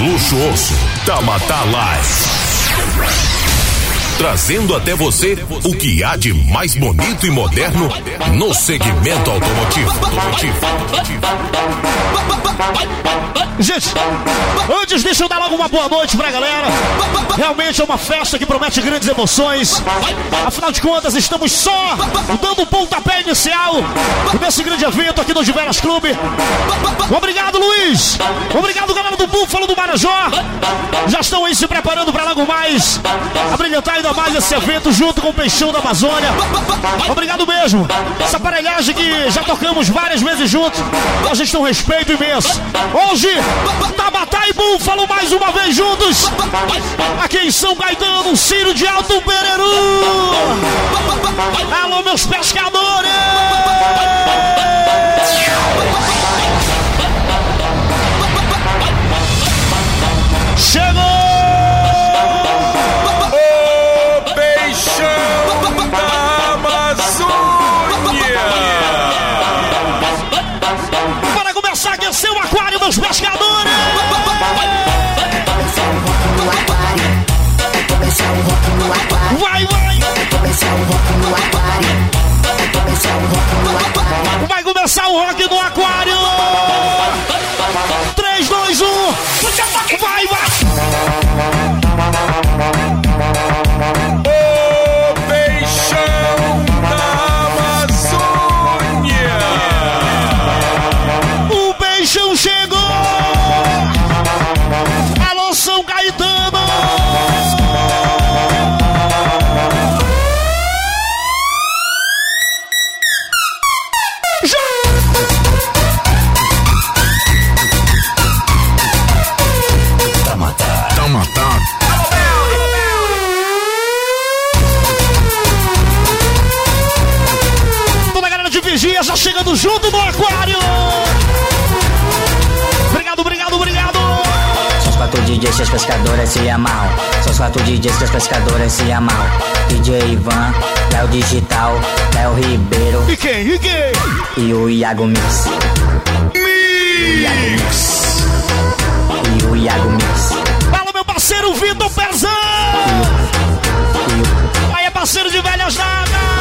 luxuoso. Tamatá Live. Trazendo até você o que há de mais bonito e moderno no segmento automotivo. Gente, antes deixa eu dar logo uma boa noite pra galera. Realmente é uma festa que promete grandes emoções. Afinal de contas, estamos só dando o pontapé inicial desse grande evento aqui no Diveras Clube. Obrigado, Luiz. Obrigado, galera do Búfalo do Marajó. Já estão aí se preparando para logo mais abrilhantar ainda mais esse evento junto com o Peixão da Amazônia. Obrigado mesmo. Essa aparelhagem que já tocamos várias vezes juntos. A gente tem um respeito imenso. Hoje, Tabatá e Búfalo mais uma vez juntos. Aqui em São Gaetano, Ciro de Alto Pereru. Alô, meus pescadores! Dos pescadores! Vai, vai! Vai começar o rock no aquário! 3, 2, 1! Vai, vai! Que as pescadoras se amam. São os quatro DJs que as pescadoras se amam. DJ Ivan, Léo Digital, Léo Ribeiro E quem? E quem? e o Iago Mix. Mix. E o Iago Mix. Fala, meu parceiro Vitor Pezão! Aí é parceiro de velhas datas!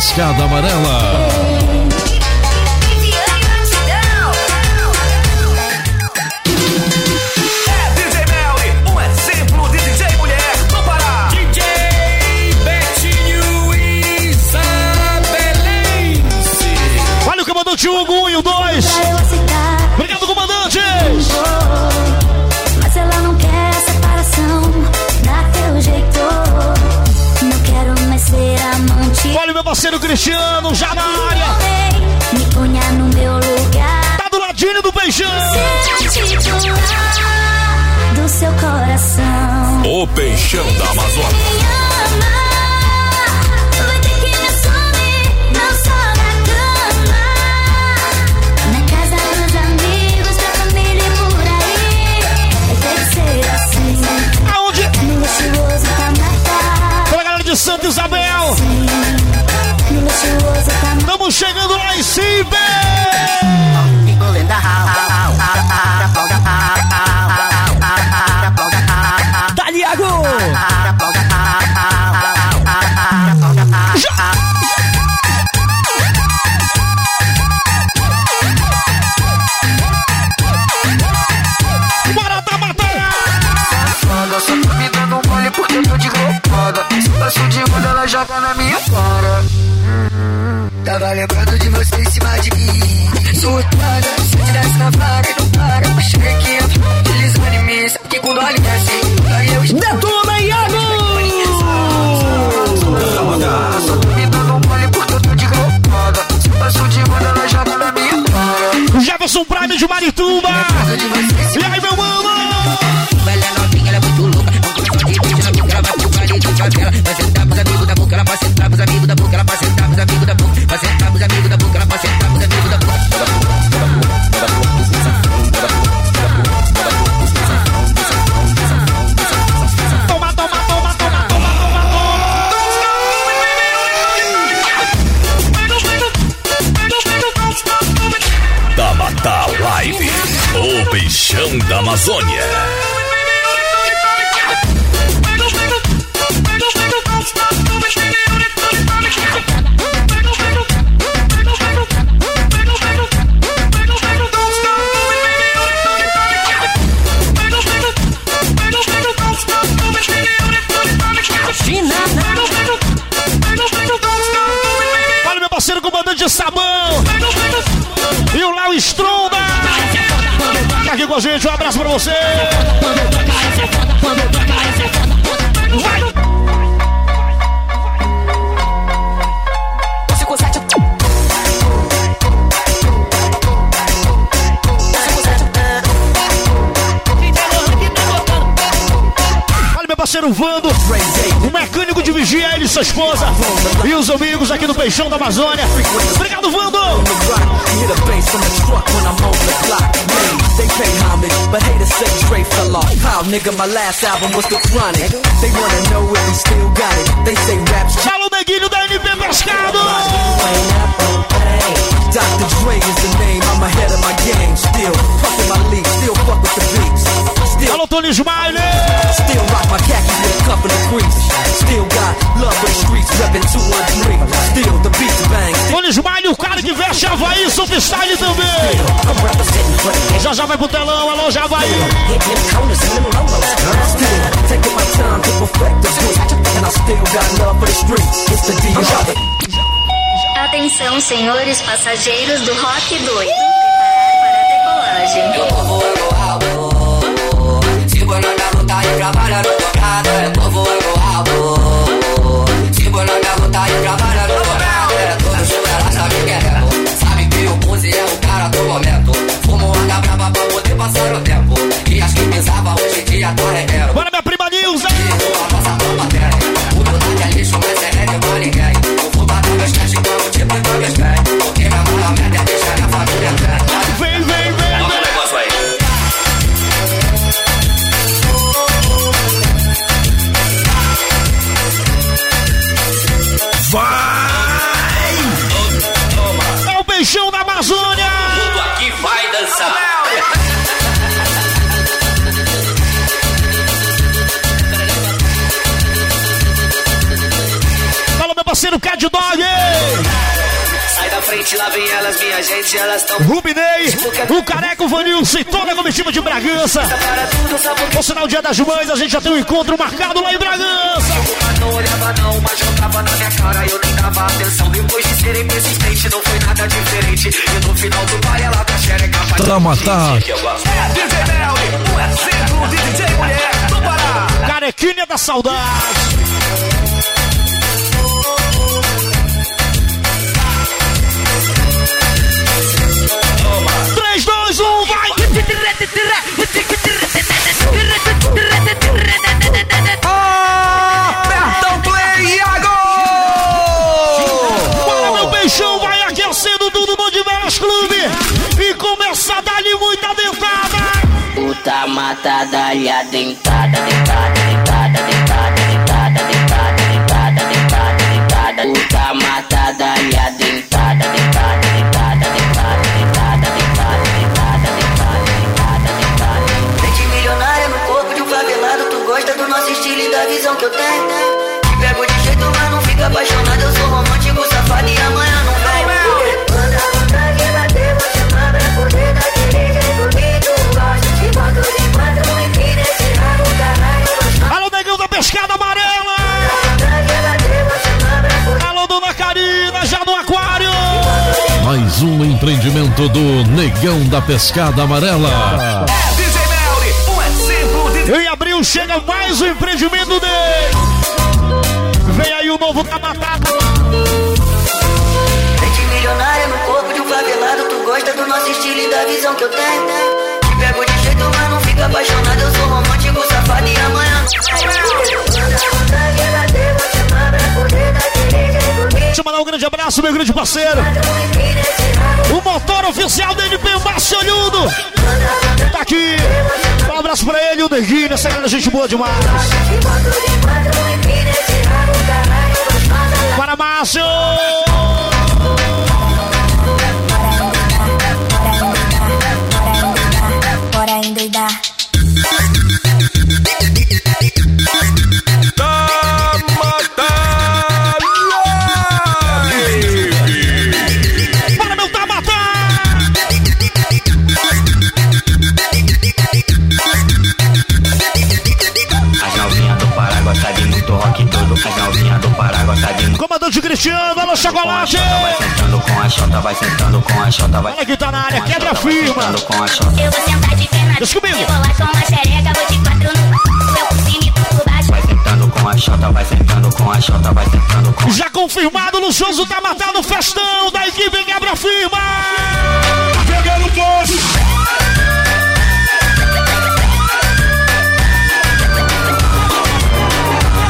Pescada Amarela. Pra matar. Toda a galera de Santa Isabel! Estamos chegando lá em cima! Fora. Tava lembrando de você em cima de mim. Surtada, se desse na vaga e não para. Puxa aqui, deslizando em mim. Sabe que quando olha assim, aí eu estou. Detona, Iago! Me dando um mole homage, but haters say straight fell off. How, nigga, my last album was the chronic. They wanna know if we still got it. They say raps cheap. Alô, neguinho da NP Pescado. Dr. Dre is the name. I'm ahead of my game. Still puffin' my league. Still fuck with the Alô, Tony Smiley. still rock my khakis with a couple of creeps. Still got love for the streets. Reppin' 213. Still the beats bang. Tony Smiley, o cara que veste Havaí, Softstyle também. Já já vai pro telão, alô, já vai. Taking my time to perfect the beat. And I still got love for the streets. It's the DR. Atenção, senhores passageiros do Rock 2. Preparar para a decolagem. bueno, la bota y el povo enrojado. Si parceiro Cad Dog. Sai da frente, lá vem elas, minha gente, elas tão Rubinei, o Careco Vanilson e toda a comitiva de Bragança. Por sinal, dia das mães, a gente já tem um encontro marcado lá em Bragança. Não olhava não, mas jogava na minha cara Eu nem dava atenção, depois de serem persistente Não foi nada diferente E no final do baile ela tá xereca. É DJ Melly, o exemplo de DJ mulher do Pará. Carequinha da saudade. Apertão play, Iago! Bora, meu peixão, vai aquecendo tudo no Diveras Clube e começa a dar-lhe muita dentada. Puta mata dali a dentada, dentada, dentada, dentada, dentada, dentada, dentada, dentada, dentada. Puta mata dali a dentada, dentada, dentada, gosta do nosso estilo e da visão que eu tenho. Pego de jeito, mas não fica apaixonado. Eu sou romântico, safado e amanhã não vai. Alô, negão da pescada amarela! Alô, dona Karina, já no aquário! Mais um empreendimento do Negão da Pescada Amarela. É, abril chega mais um empreendimento dele. Vem aí o novo da batata. Mente milionária no corpo de um favelado Tu gosta do nosso estilo e da visão que eu tenho Te pego de jeito, mas não fica apaixonado Eu sou romântico, safado e amanhã Deixa eu mandar um grande abraço, meu grande parceiro. O motor oficial da NP Márcio Olhudo. Tá aqui. Um abraço pra ele, o Neguinho. Essa galera, gente boa demais. Para Márcio. Bora endoidar. Cristiano, alô, chocolate. Vai sentando com a chota, vai sentando com a vai Olha que tá na área, quebra firma. Eu vou sentar de perna. Deixa comigo. Rebolar com uma xereca, vou de quatro no meu por baixo. Vai sentando com a chota, vai sentando com a chota, vai sentando com a Já confirmado, Luxuoso tá matando o festão da equipe Quebra Firma. Pegando posto.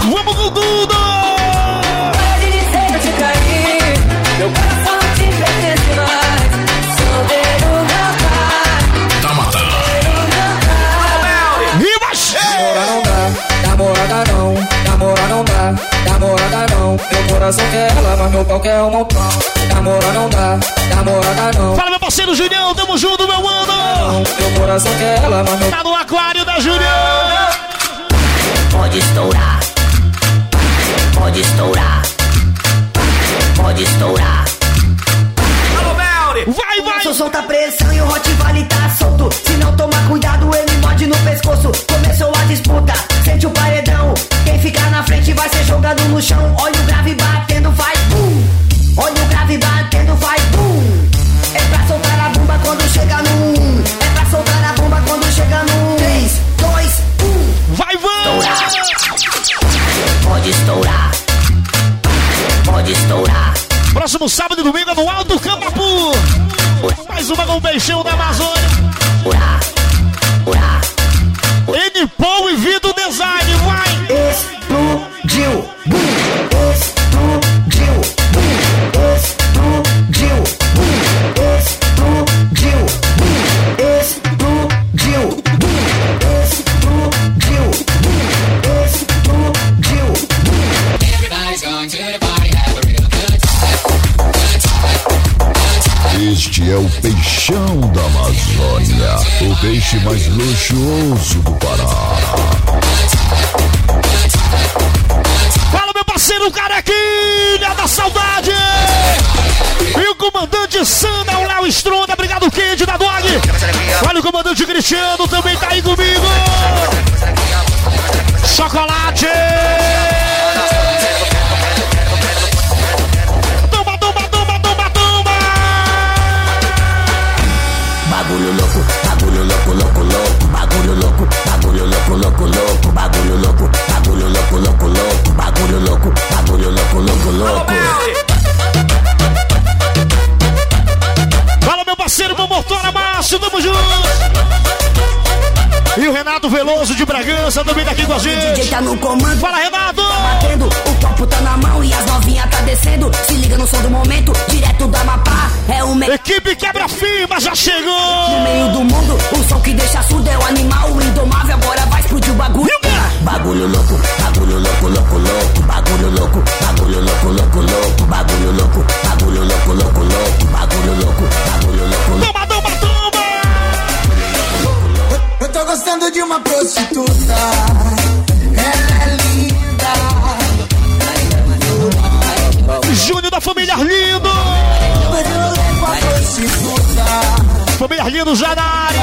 Vamos com tudo. Coração quer ela, mas meu pau quer um montão. Namora não dá, namorada não. Fala, meu parceiro Julião, tamo junto, meu mano. Meu coração quer ela, mas meu Tá no aquário da Julião. Pode estourar. Pode estourar. Pode estourar. Vai, vai. Sou solta a pressão e o Hot Valley tá solto Se não tomar cuidado ele morde no pescoço Começou a disputa, sente o paredão Quem ficar na frente vai ser jogado no chão Olha o grave uma com o Peixão da Amazônia. Peixe mais luxuoso do Pará. Fala, meu parceiro Carequinha da Saudade. E o comandante Sandra, o Léo Stronda, obrigado, Kid da Dog. Olha o comandante Cristiano, também tá aí comigo. Chocolate. Tá com a DJ gente. tá no comando Fala, Renato. batendo, o copo tá na mão e as novinhas tá descendo. Se liga no som do momento, direto da Amapá. É o meio Equipe Quebra Firma já chegou. no meio do mundo. O som que deixa surdo é o animal o indomável. Agora vai explodir o bagulho. Bagulho louco, bagulho louco, louco, louco, bagulho louco, bagulho louco, louco, louco, bagulho louco, bagulho louco, louco, louco, bagulho louco, bagulho louco, louco. Toma, toma, toma. Eu tô gostando de uma prostituta. É. Júnior da família Arlindo. Família Arlindo já na área.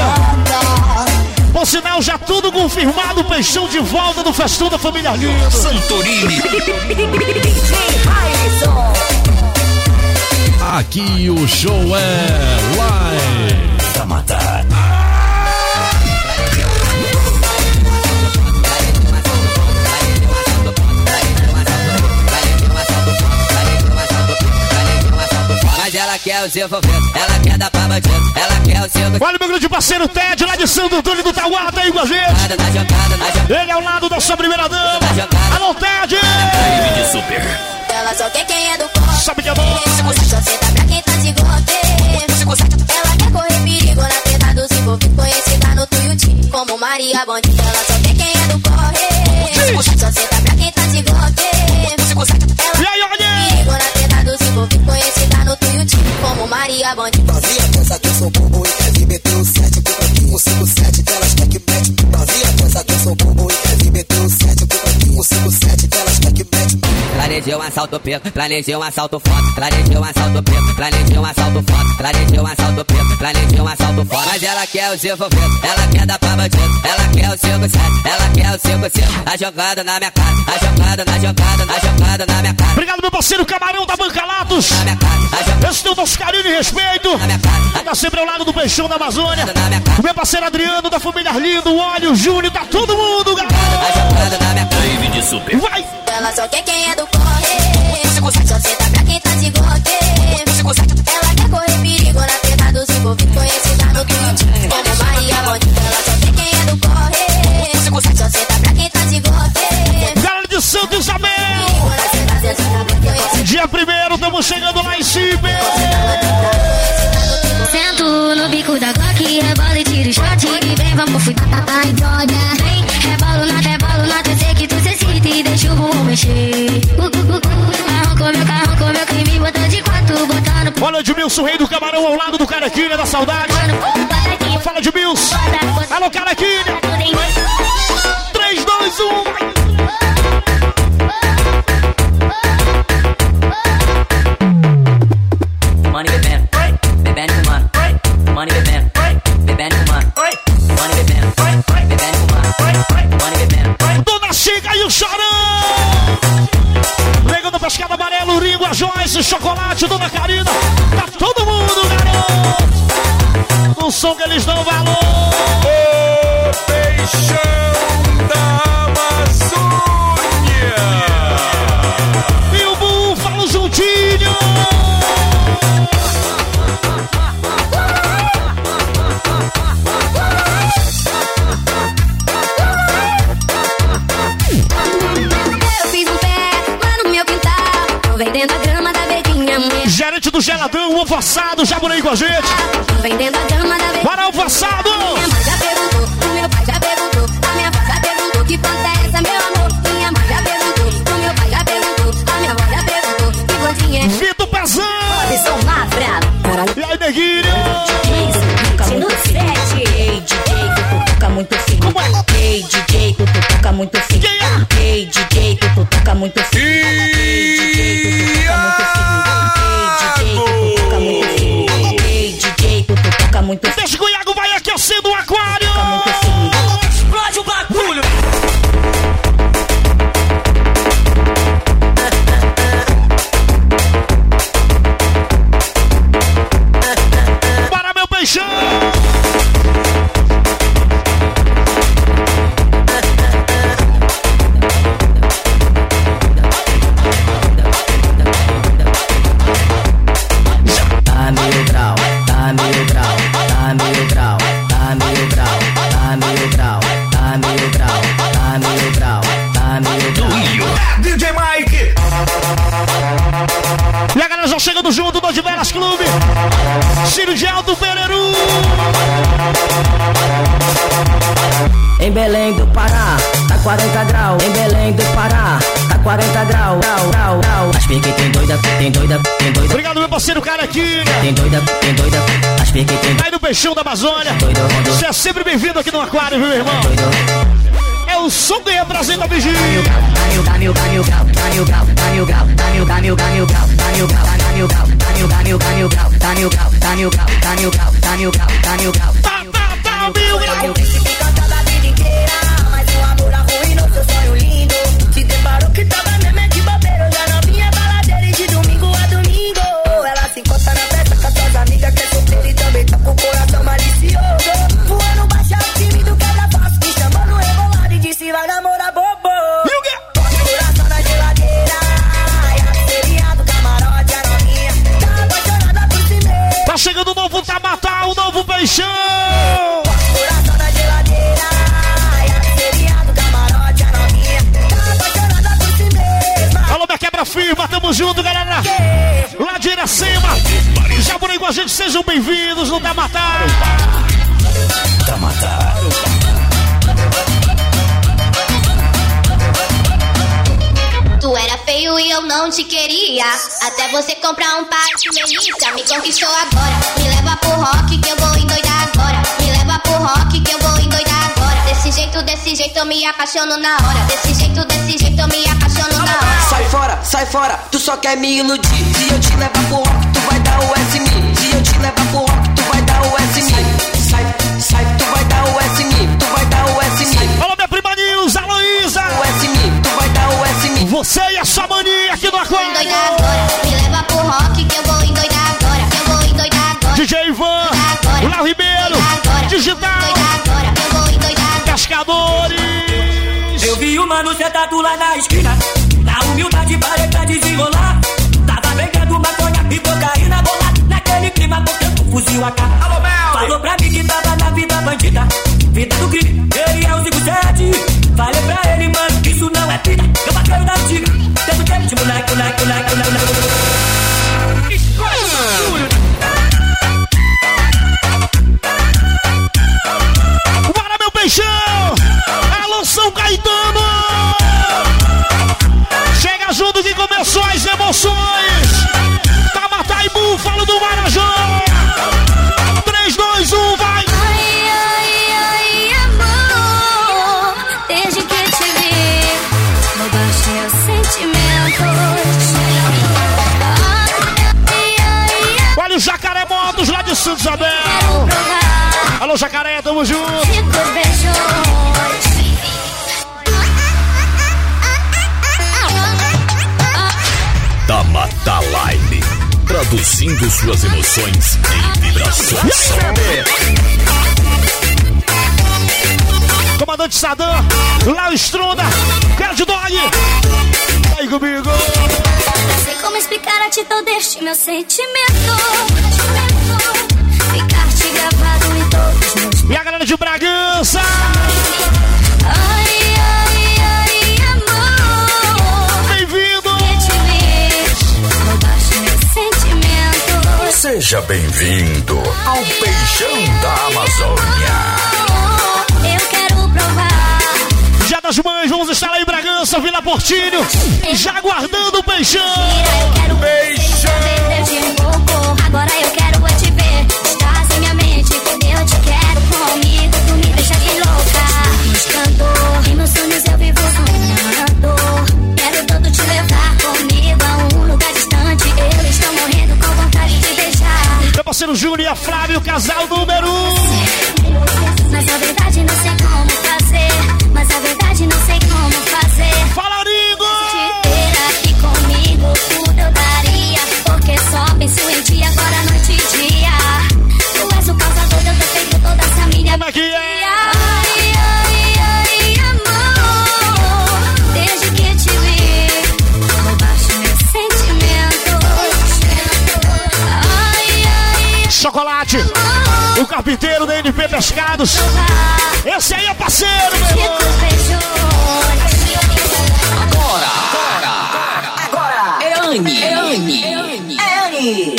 Por sinal, já tudo confirmado. Peixão de volta do festão da família Arlindo. Santorini. Aqui o show é live. Os envolvidos, ela quer dar pra bandido, ela quer os envolvidos. Olha o meu grande parceiro Ted, lá de Santo Antônio do Tauá, tá aí com a gente. Na jogada, na jogada, Ele é ao lado da sua primeira dama. Alô, Ted! de super. Ela só quer quem é do corre. Sabe que é bom? Só senta pra quem tá de. Ela quer correr perigo na teta dos envolvidos. Conhecida no Tuiuti como Maria Bandida. Ela só Bandida. Novinha pensa que eu sou bobo e quer vir meter o 7 pro cantinho 57 delas quer que mete. Planejei um assalto preto, planejei um assalto forte, planejei um assalto preto, planejei um assalto forte, planejei um assalto preto, planejei um assalto forte. Mas ela quer os envolvidos, ela quer dar pra bandido, ela quer o 57, ela quer o 55. Tá jogando na minha cara, tá jogando, na jogada, tá jogando na minha cara. Obrigado, meu parceiro Camarão da Banca Latos. Na minha cara, Esse tem o nosso carinho e respeito. na minha cara. Tá sempre ao lado do Peixão da Amazônia. Na minha cara, O meu parceiro Adriano, da família Arlindo, o Óleo, o Júnior, tá todo mundo, galera. jogando na minha cara. Live de super. Vai! Ela só quer quem é do corre. Só senta pra quem tá de golpe. Ela quer correr perigo na teta dos envolvidos. Conhecida no Twitch como Maria Bandida. Ela só quer quem é do corre. Só senta pra quem tá de. Galera Santo Isabel. Conhecida Dia primeiro, estamos chegando lá em cima. Sento no bico da Glock, rebola e tiro shot E vem, vamos fudar, ai droga Vem, rebolo na, rebolo na TC que tu se excita E deixa o bumbum mexer O Edmilson, rei do camarão, ao lado do Caraquilha da saudade. Fala, Edmilson. Alô, Caraquilha. Geladão, o alfaçado, já por aí com a gente. Tô vendendo a grama da verdinha Bora, alfaçado. Minha mãe já perguntou, o meu pai já perguntou, a minha avó já perguntou que planta é essa, meu amor. Minha mãe já perguntou, o meu pai já perguntou, a minha avó já perguntou que é. Vitor Pezão. Robson Mafra, E aí, neguinho. Ei, DJ, que tu toca muito fino. Como é? Ei, DJ, que tu toca muito fino. Quem é? Ei, DJ, que tu toca muito fino. Iago vai aquecendo 40 graus. Em Belém do Pará, tá 40 graus. Grau, grau, grau. As pique tem doida, tem doida, tem doida, Obrigado, meu parceiro Caraquinha. tem doida, tem doida. As pique tem Aí do Peixão da Amazônia. doida, Você é sempre bem-vindo aqui no aquário, viu, meu irmão? doido. É o som que representa o bichinho. Daniel, Daniel, Daniel Grau, Daniel que tava mesmo é de bobeira. já não vinha baladeira e de domingo a domingo. Ela se encosta na festa com suas amigas quer é e também tá com o coração malicioso. Voando baixo é o time do passo. Me chamando rebolado e disse vai namorar bobo. E o quê? Tá, tá chegando o novo Tabatal, o novo Peixão! Tamo junto, galera! Lá de Iracema! Já por aí com a gente, sejam bem-vindos no Tamataro! matar. Tu era feio e eu não te queria. Até você comprar um par de melissa. Me conquistou agora. Me leva pro rock que eu vou endoidar agora. Me leva pro rock que eu vou endoidar agora. Desse jeito, desse jeito eu me apaixono na hora. Desse jeito, desse jeito eu me apaixono na hora. Sai fora, sai fora, tu só quer me iludir. Se eu te levar pro rock, tu vai dar o S em mim. Se eu te levar pro rock, tu vai dar o S em mim. Sai, sai, tu vai dar o S em mim. Tu vai dar o S em mim. Alô, minha prima Nilza, Aloísa. O S em mim, tu vai dar o S em mim. Você e a sua mania aqui no Aquário. Endoidar agora. Me leva pro rock que eu vou endoidar agora. Eu vou endoidar agora. DJ Ivan, Léo Ribeiro, Digital, Eu vou endoidar Pescadores. Eu vi o mano sentado lá na esquina. Humildade parei pra desenrolar. Tava vendendo maconha e cocaína bolada. Naquele clima, um fuzil AK. Alô, Mel! Falou pra mim que tava na vida bandida. Vida do crime, ele é o 57. Falei pra ele, mano, que isso não é vida. Eu vaqueiro da emoções! Tabatai Búfalo do Marajó! 3, 2, 1, vai! Ai, ai, ai, amor. Desde que te vi, roubaste meus sentimentos. Ai, ai, Olha o Jacaré Motos lá de Santo Isabel! Alô, Jacaré, tamo junto! Traduzindo suas emoções em vibrações. Comandante Sadam, Léo Stronda, Card Dog! Aí comigo! Não sei como explicar a ti todo este meu sentimento. Ficar-te gravado em todos os meus E a galera de Bragança! Seja bem-vindo ao Peixão da Amazônia. Eu quero provar. Já das mães, vamos estar lá em Bragança, Vila Portinho, já guardando o peixão! Peixão! Agora eu parceiro Júnior Flávio, casal número um. Mas a verdade não sei como fazer. Mas a verdade não sei como Pescados. Esse aí é parceiro, meu irmão! Agora, agora, agora é Anne, é Anne, é Anne.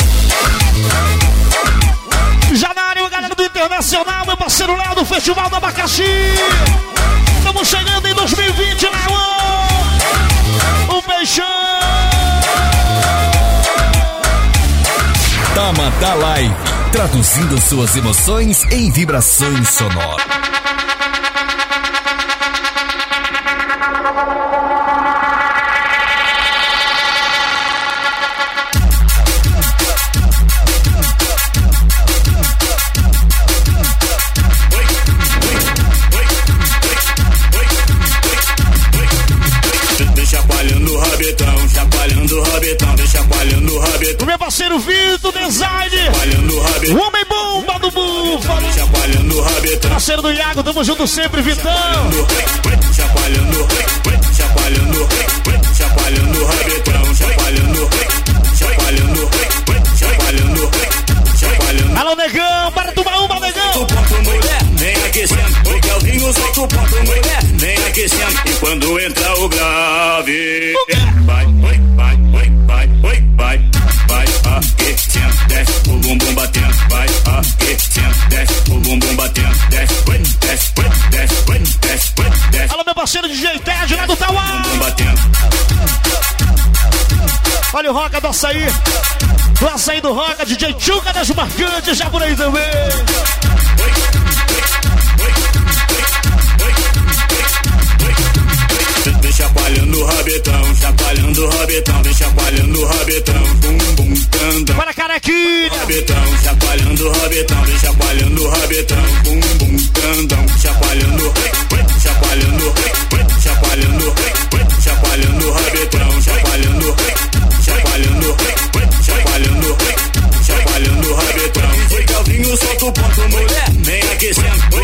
Já na área, galera do Internacional, meu parceiro Léo do Festival do Abacaxi. Estamos chegando em 2020, Léo. O peixão. Tamata Live. Traduzindo suas emoções em vibrações sonoras. Parceiro do Iago, tamo junto sempre, Vitão. Chacoalhando, chacoalhando, chacoalhando o rabetão, chacoalhando, chacoalhando, chacoalhando, chacoalhando. Alô, negão, para tomar uma, negão. Vem aquecendo. O Kelvinho solta o ponto, mulher, vem aquecendo. E quando entra o grave, vai, vai, vai, vai, vai, vai, vai, vai aquecendo. Desce o bumbum, batendo, vai aquecendo, desce o bumbum batendo, desce, oi, desce, oi, desce, oi, desce, oi, desce. Alô, meu parceiro DJ Ted lá do Tauá. Olha o Roca do Açaí. Do Açaí do Roca, DJ Tchuca das Marcantes, já por aí também. Vem o rabetão, chacoalhando o rabetão, vem chacoalhando o rabetão, bum bum tandão. Para carequinha. Rabetão, chacoalhando o rabetão, vem chacoalhando o rabetão, bum bum tandão, chacoalhando, chacoalhando, chacoalhando, chacoalhando o rabetão, chacoalhando, chacoalhando, chacoalhando, chacoalhando o rabetão. Foi Calvinho, solta o ponto, mulher, vem aquecendo. Foi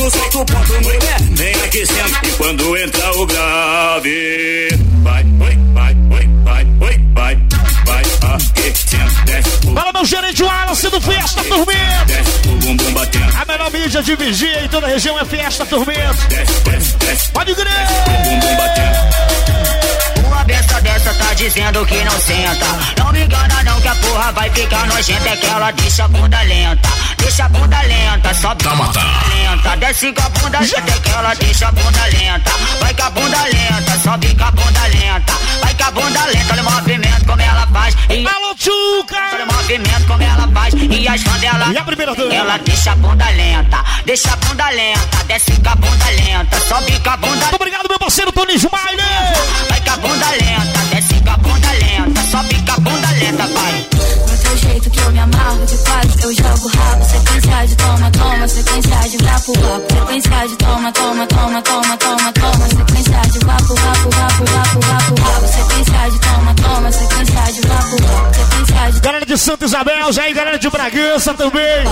sozinho, sai ponto, mulher. Vem aqui sempre quando entra o grave. Vai, vai, vai, vai, vai, vai. Vai, aqui, sempre. Fala, meu gerente Wallace do Festa Turmento. A melhor mídia de vigia em toda a região é Festa Turmento. Pode crer. Uma besta dessa tá dizendo que não senta. Vai ficar nojenta. É que ela deixa a bunda lenta. Deixa a bunda lenta, a bunda lenta. Desce com a bunda lenta, é que ela deixa a bunda lenta. Vai com a bunda lenta, sobe com a bunda lenta. Vai com a bunda lenta, olha o movimento como ela faz. E Alô, Tchuca. olha o movimento como ela faz. E as fãs dela. E a primeira dama? Ela deixa a bunda lenta. Deixa a bunda lenta. Desce com a bunda lenta. Sobe com a bunda Muito obrigado, meu parceiro Tony Smiley. Vai com a bunda lenta, desce com a bunda lenta, sobe com a bunda lenta, vai. Teu jeito que eu me amarro de quatro, eu jogo rabo. Sequência de toma, toma, sequência de vapo, vapo. Sequência de toma, toma, toma, toma, toma, toma. Sequência de vapo, vapo, vapo, vapo, vapo, vapo. Sequência de toma, toma, sequência de vapo, vapo. Sequência de Galera de Santa Isabel, já aí, galera de Bragança também.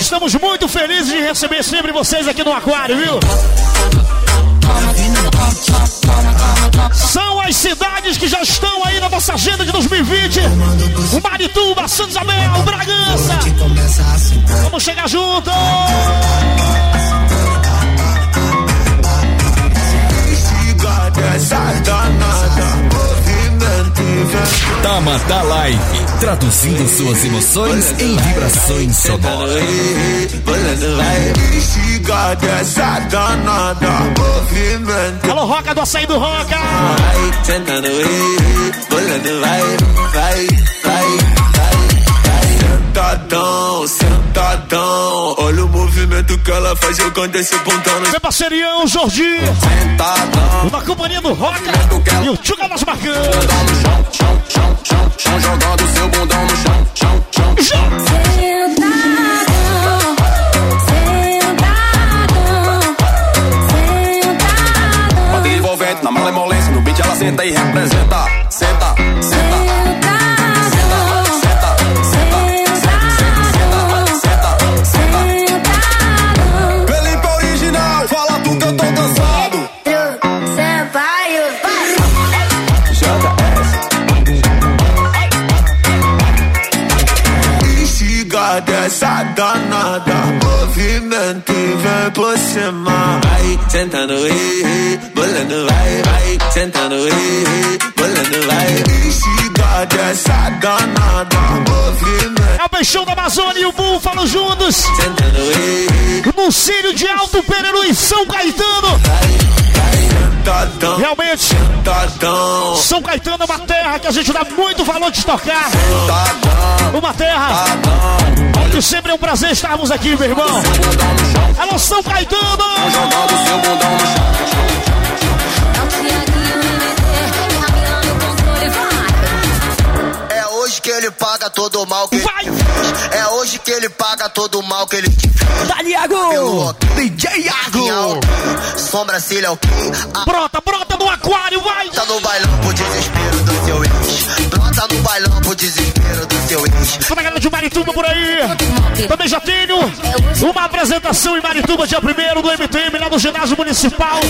Estamos muito felizes de receber sempre vocês aqui no Aquário, viu? São as cidades que já estão aí na nossa agenda de 2020. O Marituba, Santa Isabel, Bragança. Vamos chegar junto. Tamata Live, traduzindo suas emoções em vibrações sonoras. Alô, Roca do Açaí do Roca. Vai, vai, vai. Sentadão, sentadão. Olha o movimento que ela faz jogando esse pontão Meu parceirião, Jorginho. sentadão. Uma companhia do Roca e o Tchuga das Marcantes. No chão, chão, chão, chão, chão, jogando seu bundão no chão, chão, chão, chão. Sentadão, sentadão, Bate envolvente na malemolência, no beat ela senta e representa. E vem por cima Vai sentando, ei, bolando, vai, vai Sentando, ei, bolando, vai dessa danada Movimento É o Peixão da Amazônia e o Búfalo juntos. Sentando, ei, No Círio de Alto Pereira em São Caetano. Sentadão Realmente, Sentadão São Caetano é uma terra que a gente dá muito valor de tocar. Sentadão Uma terra onde sempre é um prazer estarmos aqui, meu irmão. Alô, São Caetano! Jogando seu bundão no chão ele paga todo o mal que Vai! ele fez. É hoje que ele paga todo o mal que ele te fez. Dali, Iago! DJ Iago! Sobrancelha ok. A Brota, brota no aquário, vai! Brota no bailão pro desespero do seu ex. Brota no bailão pro desespero do seu ex. Toda a galera de Marituba por aí. Também já tenho uma apresentação em Marituba, dia 1 do MTM, lá no ginásio municipal.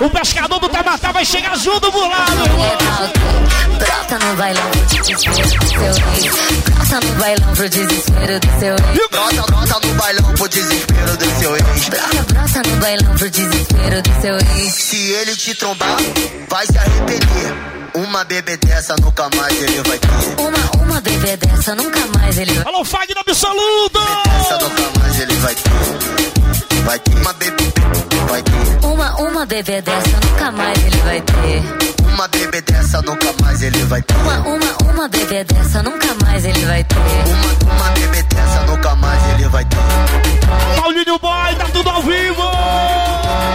O pescador do Tamatá vai chegar junto do lado. Brota no bailão pro desespero do seu ex. Brota no bailão pro desespero do seu ex. Brota, brota no bailão pro desespero do seu ex. Brota, brota no bailão pro desespero do seu ex. Se ele te trombar, vai se arrepender. Uma bebê dessa nunca mais ele vai ter. Uma, uma bebê dessa nunca mais ele vai. Alô, Fagner Absoluto! Essa nunca mais ele vai ter. Vai ter uma bebê, vai ter. Uma, uma bebê dessa nunca mais ele vai ter. Uma bebê dessa nunca mais ele vai ter. Uma, uma, uma bebê dessa nunca mais ele vai ter. Uma, uma bebê dessa nunca mais ele vai ter. Paulinho Boy, tá tudo ao vivo!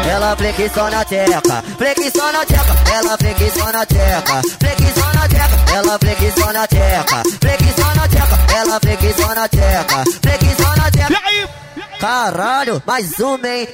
Ela flexiona na teca, flexiona na teca, ela flexiona na teca, flexiona na teca, ela flexiona na teca, flexiona na teca, ela flexiona na teca, flexiona na teca. E aí? Caralho, mais uma, hein?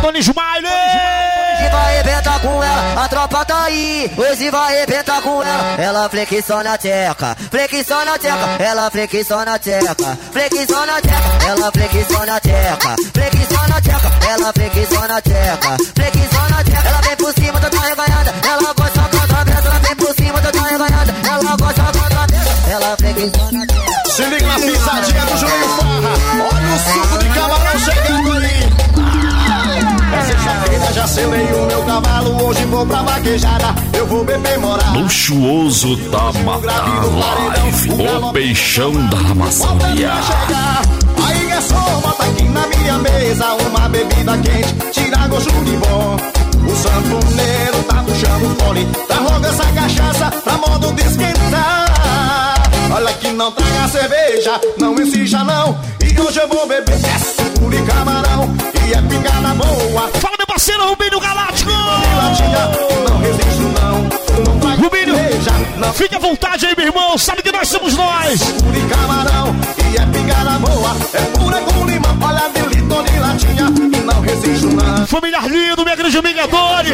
Tony Smiley! Hoje vai arrebentar com ela, a tropa aí. Hoje vai arrebentar com ela. Ela flexiona na teca, flexiona na teca, ela flexiona na teca, flexiona na teca, ela flexiona na teca, flexiona na teca, ela flexiona na teca, flexiona na teca. Ela vem por cima, tá reganhada, ela gosta contra a vento, ela vem por cima, tá reganhada, ela gosta contra a vento, ela flexiona já selei o meu cavalo. Hoje vou pra vaquejada, eu vou beber morar. Luxuoso Tamatá Live, o peixão da Amazônia. Aí, garçom, bota aqui na minha mesa uma bebida quente, tira gosto de bom. O sanfoneiro tá puxando o fole, traz logo essa cachaça pra modo de esquentar. Olha que não traga cerveja, não insista não. E hoje eu vou beber é suco de camarão e é parceiro Rubinho Galáctico! Não resisto não, não traga Rubinho, não. Fique à vontade aí, meu irmão, sabe que nós somos nós. De camarão e é pingada boa, é pura com limão. Olha de litro de latinha e não resisto não. Família lindo, minha grande amiga Dori.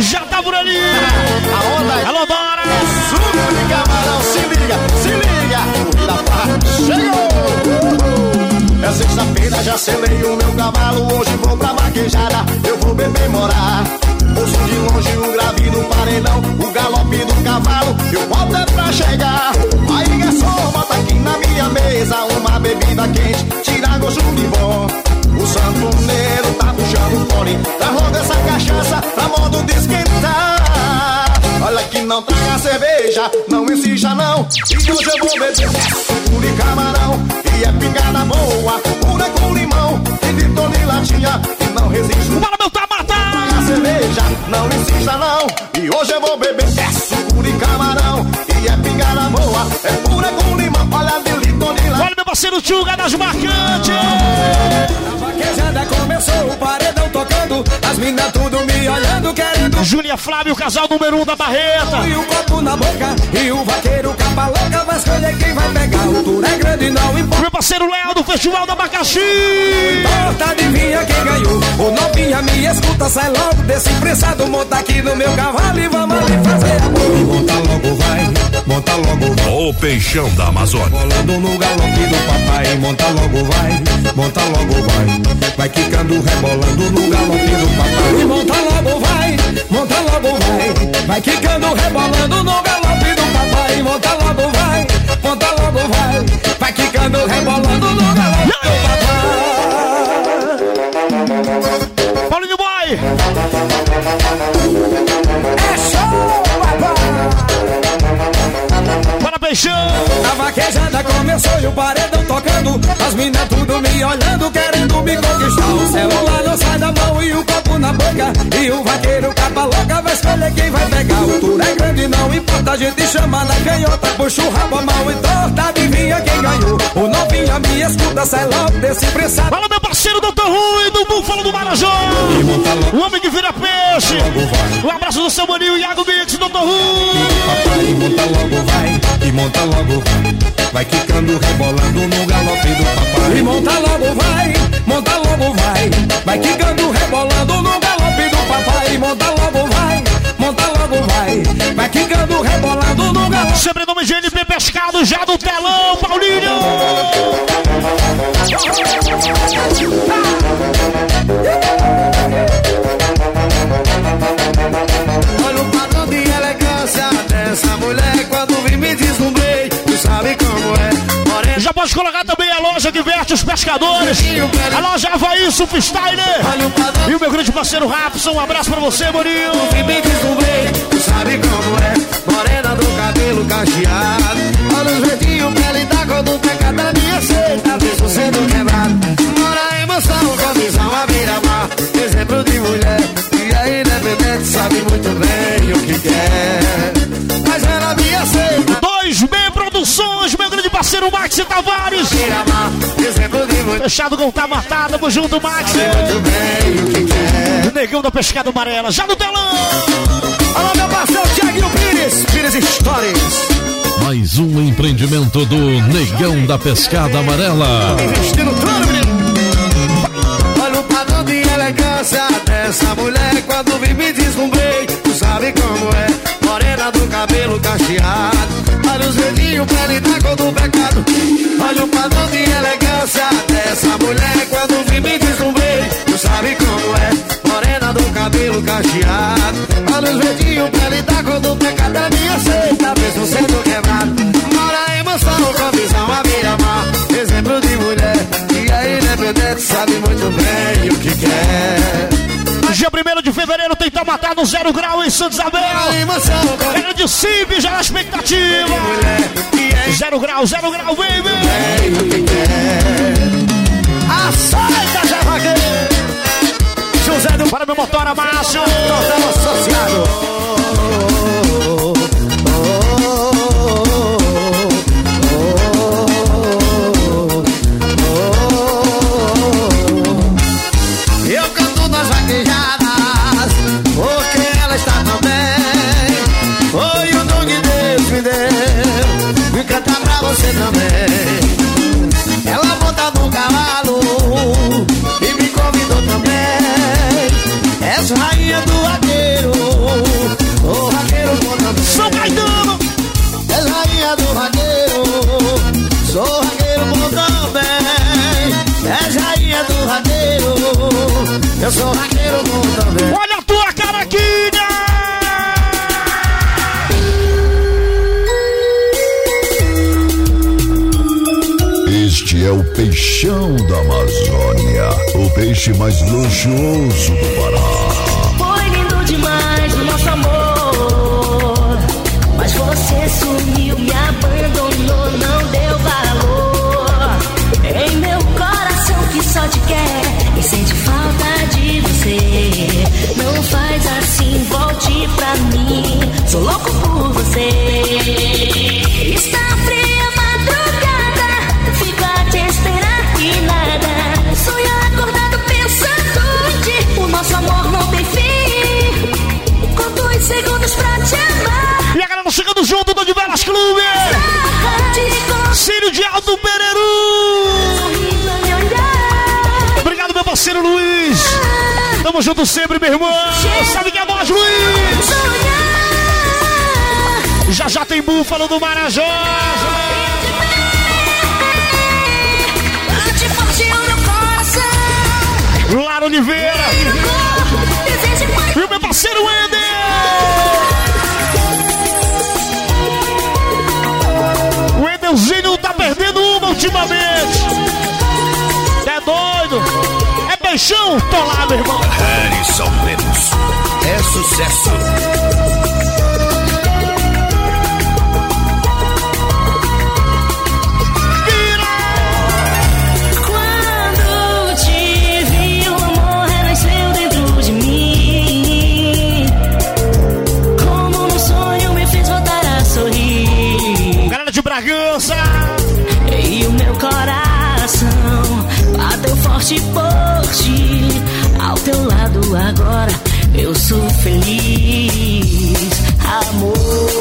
Já tá por ali. A onda é... Alô, Dora. Suco de camarão, se liga, se liga. O da farra chegou. É sexta-feira, já selei o meu cavalo. Hoje vou pra vaquejada, eu vou beber morar. Ouço de longe o grave do paredão, o galope do cavalo. Eu volto é pra chegar. Aí, garçom, bota aqui na minha mesa uma bebida quente, tira gosto de bom. O sanfoneiro tá puxando o fone, traz logo essa cachaça pra modo de esquentar. Que não traga cerveja, não insista não. E hoje eu vou beber suco de camarão. E é pingada boa, pura com limão. E de toda e latinha, e não resisto. Bora, meu Tabata! Traga cerveja, não insista não. E hoje eu vou beber é suco de camarão. E é pingada boa, é pura com limão. Olha de litro de latinha. Olha, meu parceiro Tchuga das Marcantes! A vaquejada começou, o paredão tocando, as minas tudo me olhando, querendo. Júlia Flávio, casal número um da Barreta. E o copo na boca, e o vaqueiro capa louca vai escolher quem vai pegar. O tour é grande, não importa. Meu parceiro Léo do Festival do Abacaxi. Importa, adivinha quem ganhou. O novinha me escuta, sai logo desse prensado, monta aqui no meu cavalo e vamos ali fazer amor. E monta logo, vai, monta logo, vai. O peixão da Amazônia. Bolando no galope do papai, monta logo, vai, monta logo, vai. Vai quicando, rebolando no galope do papai. E monta logo, vai, monta logo, vai. Vai quicando, rebolando no galope do papai. Monta logo, vai, monta logo, vai. Vai quicando, rebolando no galope do papai! Bora, peixão! A vaquejada começou e o paredão tocando As minas tudo me olhando, querendo me conquistar O celular não sai da mão e o copo na boca E o vaqueiro capa louca vai escolher quem vai pegar O tour é grande, não importa, a gente chama na canhota Puxa o rabo, a mão e torta, adivinha quem ganhou O novinha me escuta, sai logo desse prensado Fala, meu parceiro Doutor Rui do Búfalo do Marajó! O homem que vira peixe! Um abraço do seu maninho Iago Mix, Doutor Rui! Papai, monta logo, vai, e monta logo, vai. Vai quicando, rebolando no galope do papai. E monta logo, vai, monta logo, vai. Vai quicando, rebolando no galope do papai. E monta logo, vai, monta logo, vai. Vai quicando, rebolando no galope. Sempre nome GNP Pescado, já do telão, Paulinho! Olha Pode colocar também a loja que veste os pescadores. A loja Havaí Superstyler. E o meu grande parceiro Rapson. Um abraço pra você, tu sabe como é. Morena do cabelo cacheado. Olha os verdinhos, pele da cor do pecado da minha seita Mesmo sendo quebrado. Mora emoção, a beira-mar. Exemplo de mulher E a independente sabe muito bem o que quer. Mas ela me aceita 2B Produções, parceiro Max Tavares. Fechado com tá matado, tamo junto, Max. O negão da pescada amarela, já no telão. Alô, meu parceiro Thiaguinho Pires Pires Stories Mais um empreendimento do Negão da Pescada Amarela. Investindo tudo, menino. Olha o padrão de elegância dessa mulher. Quando vi, me deslumbrei. Tu sabe como é? Cabelo cacheado. Olha os dedinhos, pele da cor do pecado. Olha o padrão de elegância dessa mulher. Quando vi, me deslumbrei. Tu sabe como é? Morena do cabelo cacheado. Olha os dedinhos, pele da cor do pecado. É minha seita, mesmo sendo quebrado. Mora emoção com visão a beira-mar. Exemplo de mulher. E a independente sabe muito bem o que quer. Dia 1 de fevereiro tem Tamatá no Zero Grau em Santa Isabel. Era de Cib, já na expectativa. Zero Grau, Zero Grau, vem, vem. Aceita, Zé Vaqueiro! José do Para meu motora, Márcio. Total Associado. Também. Ela monta no cavalo e me convidou também. És rainha do vaqueiro, o vaqueiro bom também. São Caetano! És rainha do vaqueiro, sou vaqueiro bom também. És rainha do vaqueiro, eu sou vaqueiro bom também. Olha a tua caraquinha! Este é o peixão da Amazônia, o peixe mais luxuoso do Pará. Foi lindo demais o nosso amor. Mas você sumiu, me abandonou, não deu valor. Em meu coração que só te quer e sente falta de você. Não faz assim, volte pra mim. Sou louco por você. Nosso amor não tem fim. Com dois segundos pra te amar. E a galera chegando junto do de Velas Clube. Círio de Alto Pereru. Obrigado, meu parceiro Luiz. Tamo junto sempre, meu irmão. Sabe que é nós, Luiz. Já já tem búfalo do Marajó. Lara Oliveira. E o meu parceiro Ender. O Enderzinho tá perdendo uma ultimamente. É doido. É peixão? Meu irmão. Harrison Lemos. É sucesso. Forte por ti. Ao teu lado agora eu sou feliz. Amor,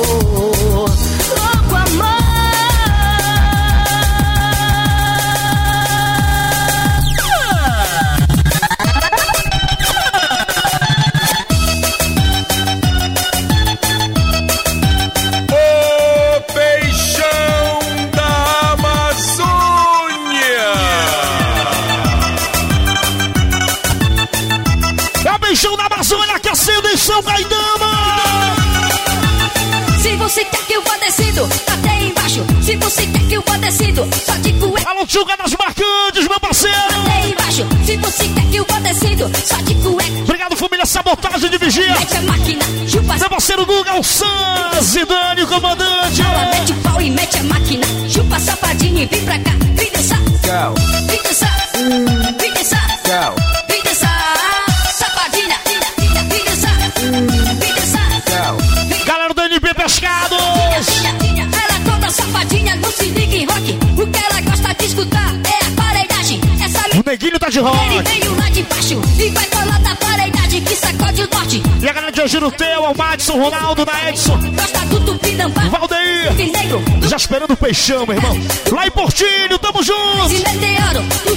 cinto, só de cueca. Alô, Tchuga das Marcantes, meu parceiro. Até embaixo, se você quer que o cinto, só de cueca. Obrigado, família Sabotagem de Vigia. Mete a máquina, chupa Meu parceiro Guga, o Sans e Dani, o comandante. Ela mete o pau e mete a máquina, chupa safadinho e vem pra cá, vem dançar. Go, Tá de Ele veio lá de baixo e vai falar da paredagem que sacode o norte. E a galera de Angiro Teu, o Madison, Ronaldo, da Edson. Gosta do tupinambá, Valdeir. Já esperando o peixão, meu irmão. Lá em Portinho, tamo junto.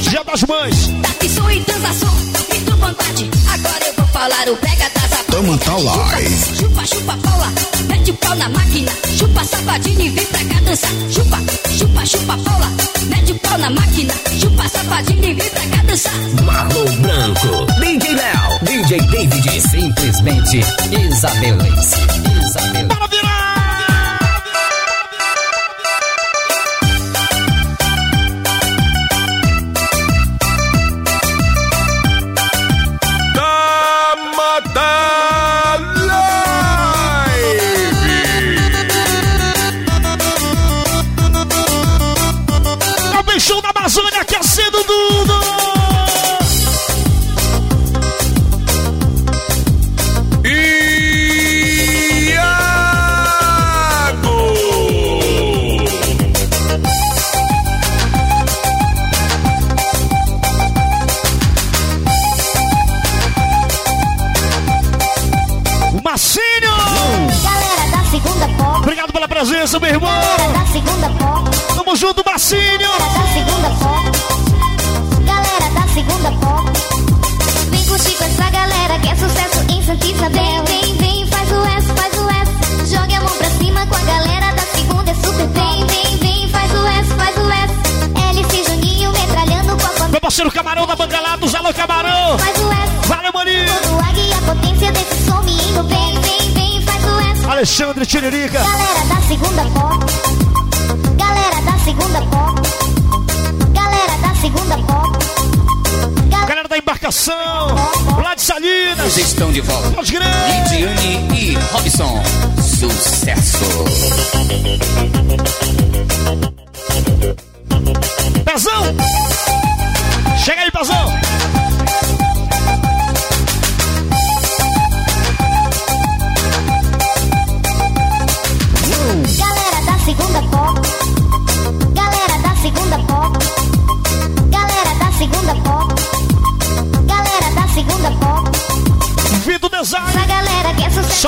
Dia das Mães. Daqui sou e transação e do vanguarde. Agora eu vou falar o pega das Tamo tá live. Chupa, chupa, Paula, mete o pau na máquina. Chupa, safadinho e vem pra cá dançar. Chupa, chupa, chupa, Paula, mete o pau na máquina. Chupa, safadinho e vem pra cá dançar. Marlon Branco, DJ Léo, DJ David, simplesmente Isabelense. Isabel. Bora virar!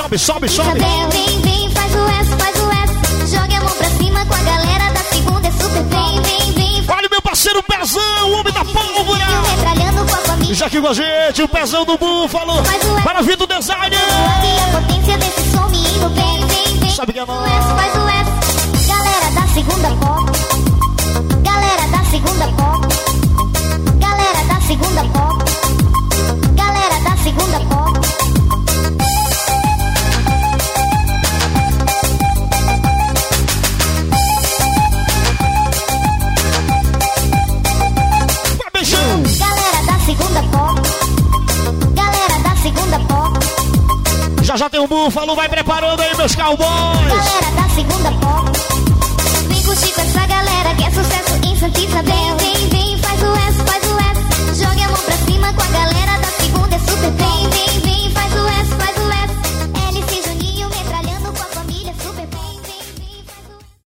Sobe, sobe, sobe! Isabel, vem, vem, faz o S, faz o S. Jogue a mão pra cima com a galera da segunda é super Vem, vem, vem, Olha meu parceiro Pezão, o homem da o pólvora! Já aqui com a gente, o Pezão do Búfalo! O. Para Vindo Design! A potência desse som me indo bem, vem, vem. Sabe que é Faz o nóis. S, faz o S. Galera da segunda pop. Tem o Búfalo, vai preparando aí, meus cowboys! Galera da segunda pop. Vem curtir com essa galera que é sucesso em Santa Isabel.